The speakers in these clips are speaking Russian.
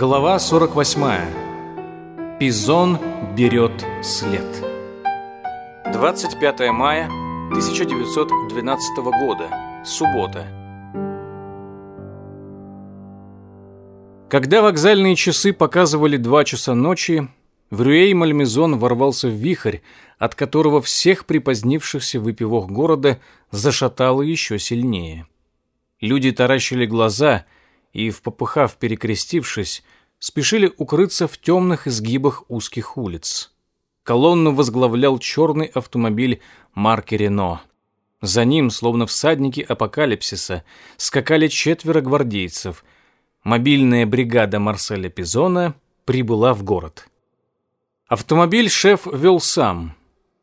Глава 48. Пизон берет след. 25 мая 1912 года. Суббота. Когда вокзальные часы показывали 2 часа ночи, в Рюэй Мальмезон ворвался в вихрь, от которого всех припозднившихся выпивок города зашатало еще сильнее. Люди таращили глаза — и, в попыхав перекрестившись, спешили укрыться в темных изгибах узких улиц. Колонну возглавлял черный автомобиль марки «Рено». За ним, словно всадники апокалипсиса, скакали четверо гвардейцев. Мобильная бригада Марселя Пизона прибыла в город. Автомобиль шеф вел сам.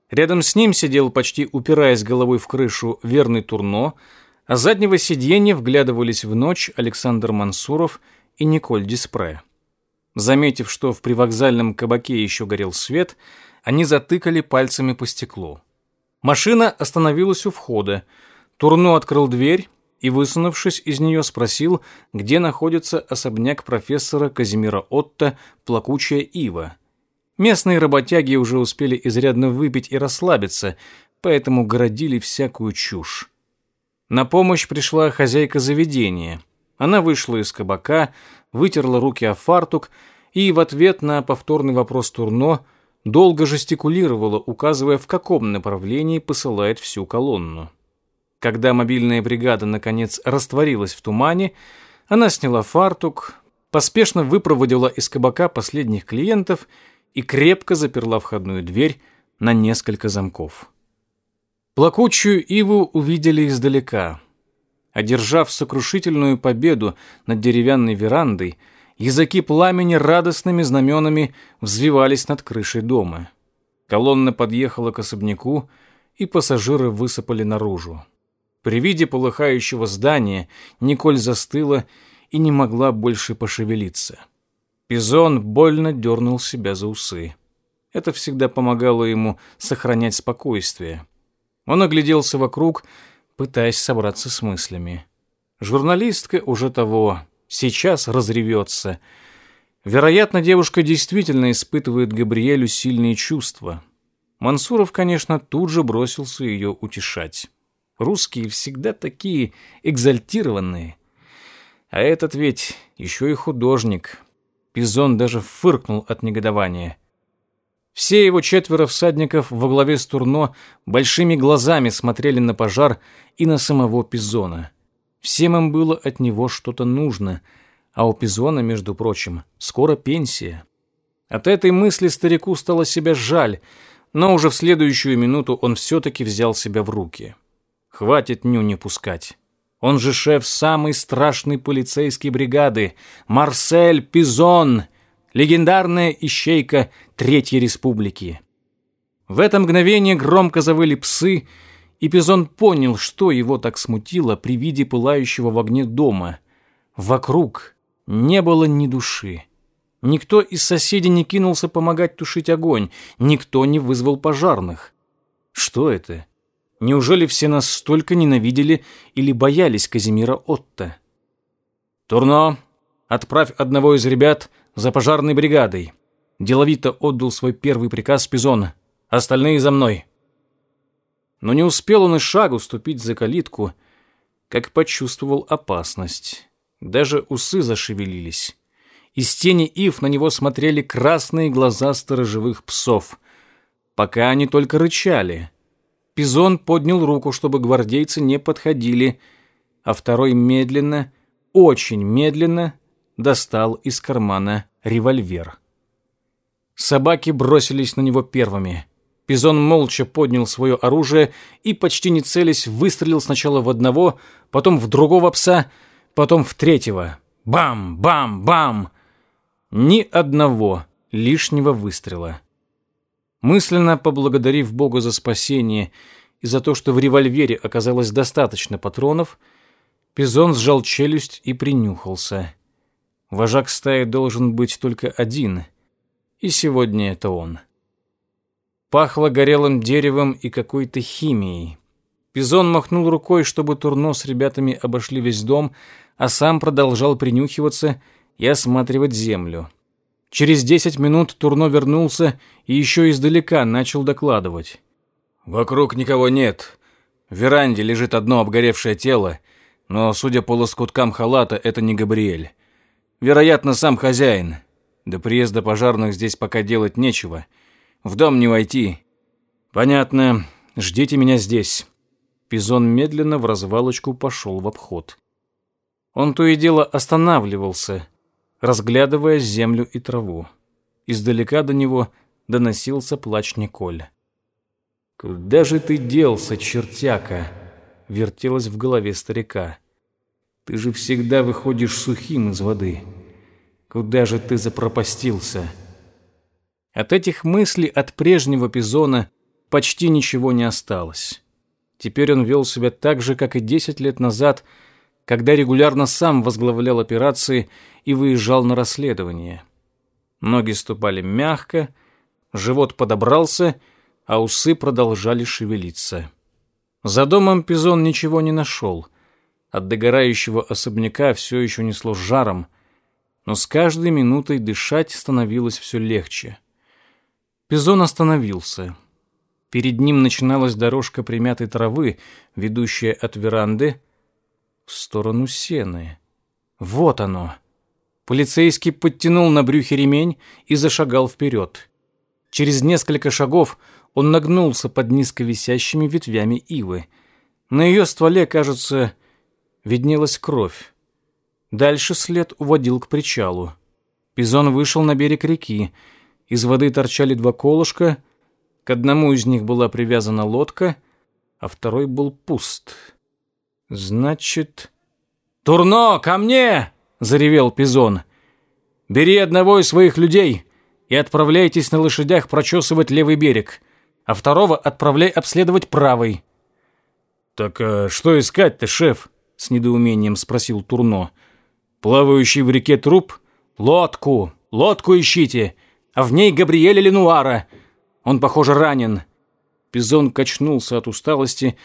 Рядом с ним сидел, почти упираясь головой в крышу, верный Турно — с заднего сиденья вглядывались в ночь Александр Мансуров и Николь Диспре. Заметив, что в привокзальном кабаке еще горел свет, они затыкали пальцами по стеклу. Машина остановилась у входа. Турно открыл дверь и, высунувшись из нее, спросил, где находится особняк профессора Казимира Отто «Плакучая ива». Местные работяги уже успели изрядно выпить и расслабиться, поэтому городили всякую чушь. На помощь пришла хозяйка заведения. Она вышла из кабака, вытерла руки о фартук и в ответ на повторный вопрос Турно долго жестикулировала, указывая, в каком направлении посылает всю колонну. Когда мобильная бригада, наконец, растворилась в тумане, она сняла фартук, поспешно выпроводила из кабака последних клиентов и крепко заперла входную дверь на несколько замков. Плакучую иву увидели издалека. Одержав сокрушительную победу над деревянной верандой, языки пламени радостными знаменами взвивались над крышей дома. Колонна подъехала к особняку, и пассажиры высыпали наружу. При виде полыхающего здания Николь застыла и не могла больше пошевелиться. Пизон больно дернул себя за усы. Это всегда помогало ему сохранять спокойствие. Он огляделся вокруг, пытаясь собраться с мыслями. Журналистка уже того, сейчас разревется. Вероятно, девушка действительно испытывает Габриэлю сильные чувства. Мансуров, конечно, тут же бросился ее утешать. Русские всегда такие экзальтированные. А этот ведь еще и художник. Пизон даже фыркнул от негодования. Все его четверо всадников во главе с Турно большими глазами смотрели на пожар и на самого Пизона. Всем им было от него что-то нужно, а у Пизона, между прочим, скоро пенсия. От этой мысли старику стало себя жаль, но уже в следующую минуту он все-таки взял себя в руки. Хватит ню не пускать. Он же шеф самой страшной полицейской бригады. Марсель Пизон! легендарная ищейка Третьей Республики. В это мгновение громко завыли псы, и Пизон понял, что его так смутило при виде пылающего в огне дома. Вокруг не было ни души. Никто из соседей не кинулся помогать тушить огонь, никто не вызвал пожарных. Что это? Неужели все нас столько ненавидели или боялись Казимира Отто? «Турно, отправь одного из ребят за пожарной бригадой». Деловито отдал свой первый приказ Пизона. «Остальные за мной». Но не успел он и шагу ступить за калитку, как почувствовал опасность. Даже усы зашевелились. Из тени ив на него смотрели красные глаза сторожевых псов. Пока они только рычали. Пизон поднял руку, чтобы гвардейцы не подходили, а второй медленно, очень медленно достал из кармана револьвер. Собаки бросились на него первыми. Пизон молча поднял свое оружие и, почти не целясь, выстрелил сначала в одного, потом в другого пса, потом в третьего. Бам! Бам! Бам! Ни одного лишнего выстрела. Мысленно поблагодарив Бога за спасение и за то, что в револьвере оказалось достаточно патронов, Пизон сжал челюсть и принюхался. Вожак стаи должен быть только один, и сегодня это он. Пахло горелым деревом и какой-то химией. Пизон махнул рукой, чтобы Турно с ребятами обошли весь дом, а сам продолжал принюхиваться и осматривать землю. Через десять минут Турно вернулся и еще издалека начал докладывать. «Вокруг никого нет. В веранде лежит одно обгоревшее тело, но, судя по лоскуткам халата, это не Габриэль. Вероятно, сам хозяин. До приезда пожарных здесь пока делать нечего. В дом не войти. Понятно. Ждите меня здесь. Пизон медленно в развалочку пошел в обход. Он то и дело останавливался, разглядывая землю и траву. Издалека до него доносился плач Николь. «Куда же ты делся, чертяка?» — вертелось в голове старика. Ты же всегда выходишь сухим из воды. Куда же ты запропастился?» От этих мыслей от прежнего Пизона почти ничего не осталось. Теперь он вел себя так же, как и 10 лет назад, когда регулярно сам возглавлял операции и выезжал на расследование. Ноги ступали мягко, живот подобрался, а усы продолжали шевелиться. За домом Пизон ничего не нашел — от догорающего особняка все еще несло жаром, но с каждой минутой дышать становилось все легче. Пизон остановился. Перед ним начиналась дорожка примятой травы, ведущая от веранды в сторону сены. Вот оно. Полицейский подтянул на брюхе ремень и зашагал вперед. Через несколько шагов он нагнулся под низко висящими ветвями ивы. На ее стволе, кажется, виднелась кровь. Дальше след уводил к причалу. Пизон вышел на берег реки. Из воды торчали два колышка. К одному из них была привязана лодка, а второй был пуст. Значит... «Турно, ко мне!» — заревел Пизон. «Бери одного из своих людей и отправляйтесь на лошадях прочесывать левый берег, а второго отправляй обследовать правый». «Так а что искать-то, шеф?» — с недоумением спросил Турно. «Плавающий в реке труп? Лодку! Лодку ищите! А в ней Габриэля Ленуара! Он, похоже, ранен!» Пизон качнулся от усталости,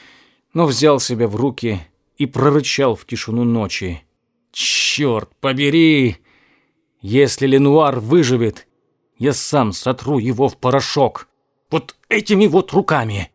но взял себя в руки и прорычал в тишину ночи. «Черт побери! Если Ленуар выживет, я сам сотру его в порошок! Вот этими вот руками!»